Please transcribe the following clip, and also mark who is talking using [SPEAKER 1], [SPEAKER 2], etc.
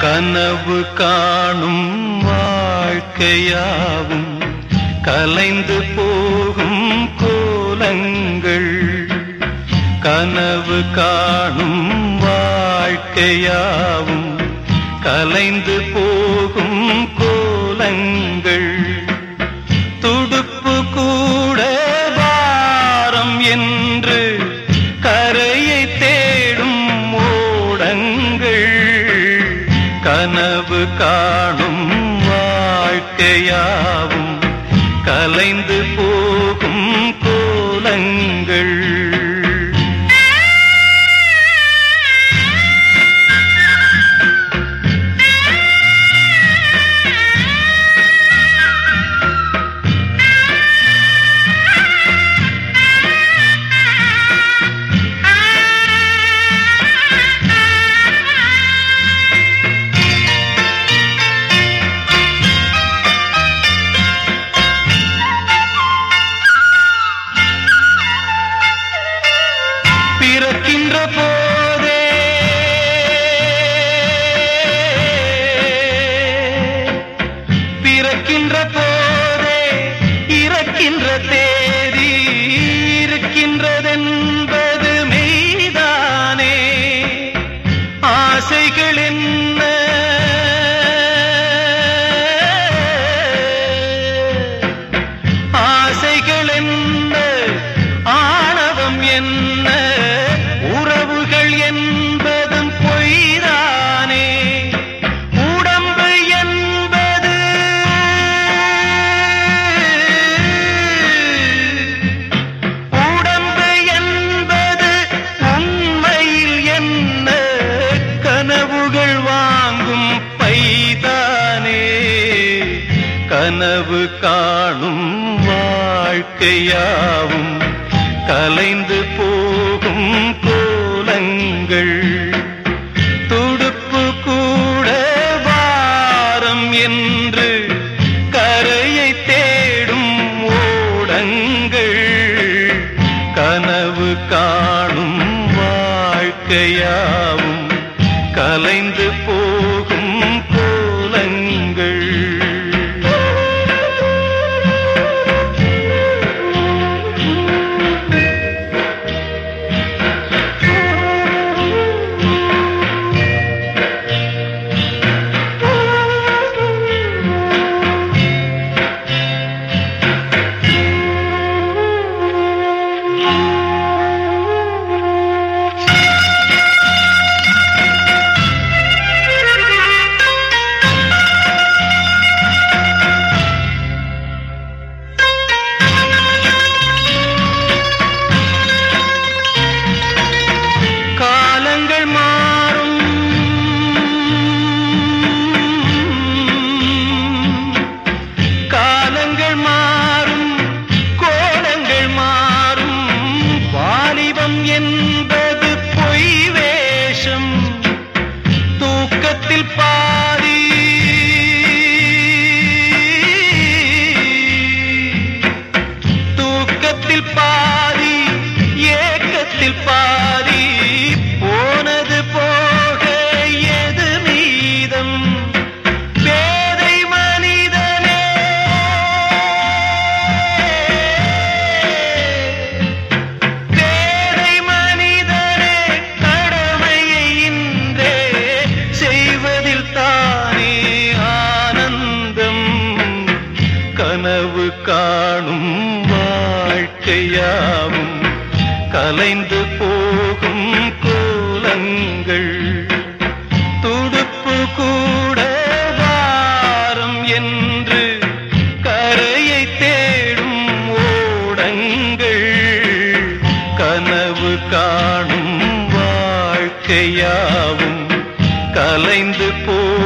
[SPEAKER 1] கனவு காணும் வாழ்க்கையாவும் கலைந்து போகும் கோலங்கள். கனவு காணும் வாழ்க்கையாவும் கலைந்து போகும் கோலங்கள். துடுப்பு கூட வாரம் என்று கரையை தேடும் ஓடங்கள். கனவு காணும் வாழ்க்கையாவும் கலைந்து போகும் கோலங்கள். இருக்கின்ற போதே இறக்கின்ற தேதி இருக்கின்றதென்பது மெய்தானே. ஆசைகள் என்ன? ஆசைகள் என்ன? ஆணவம் என்ன? புகழ் வாங்கும் பைதானே. கனவு காணும் வாழ்க்கையாவும் கலைந்து போகும் கலைந்து போகும் ஏக்கத்தில் பாதி கலைந்து போகும் கோலங்கள். துடுப்பு கூட வாரம் என்று கரையை தேடும் ஓடங்கள். கனவு காணும் வாழ்க்கையாவும் கலைந்து போ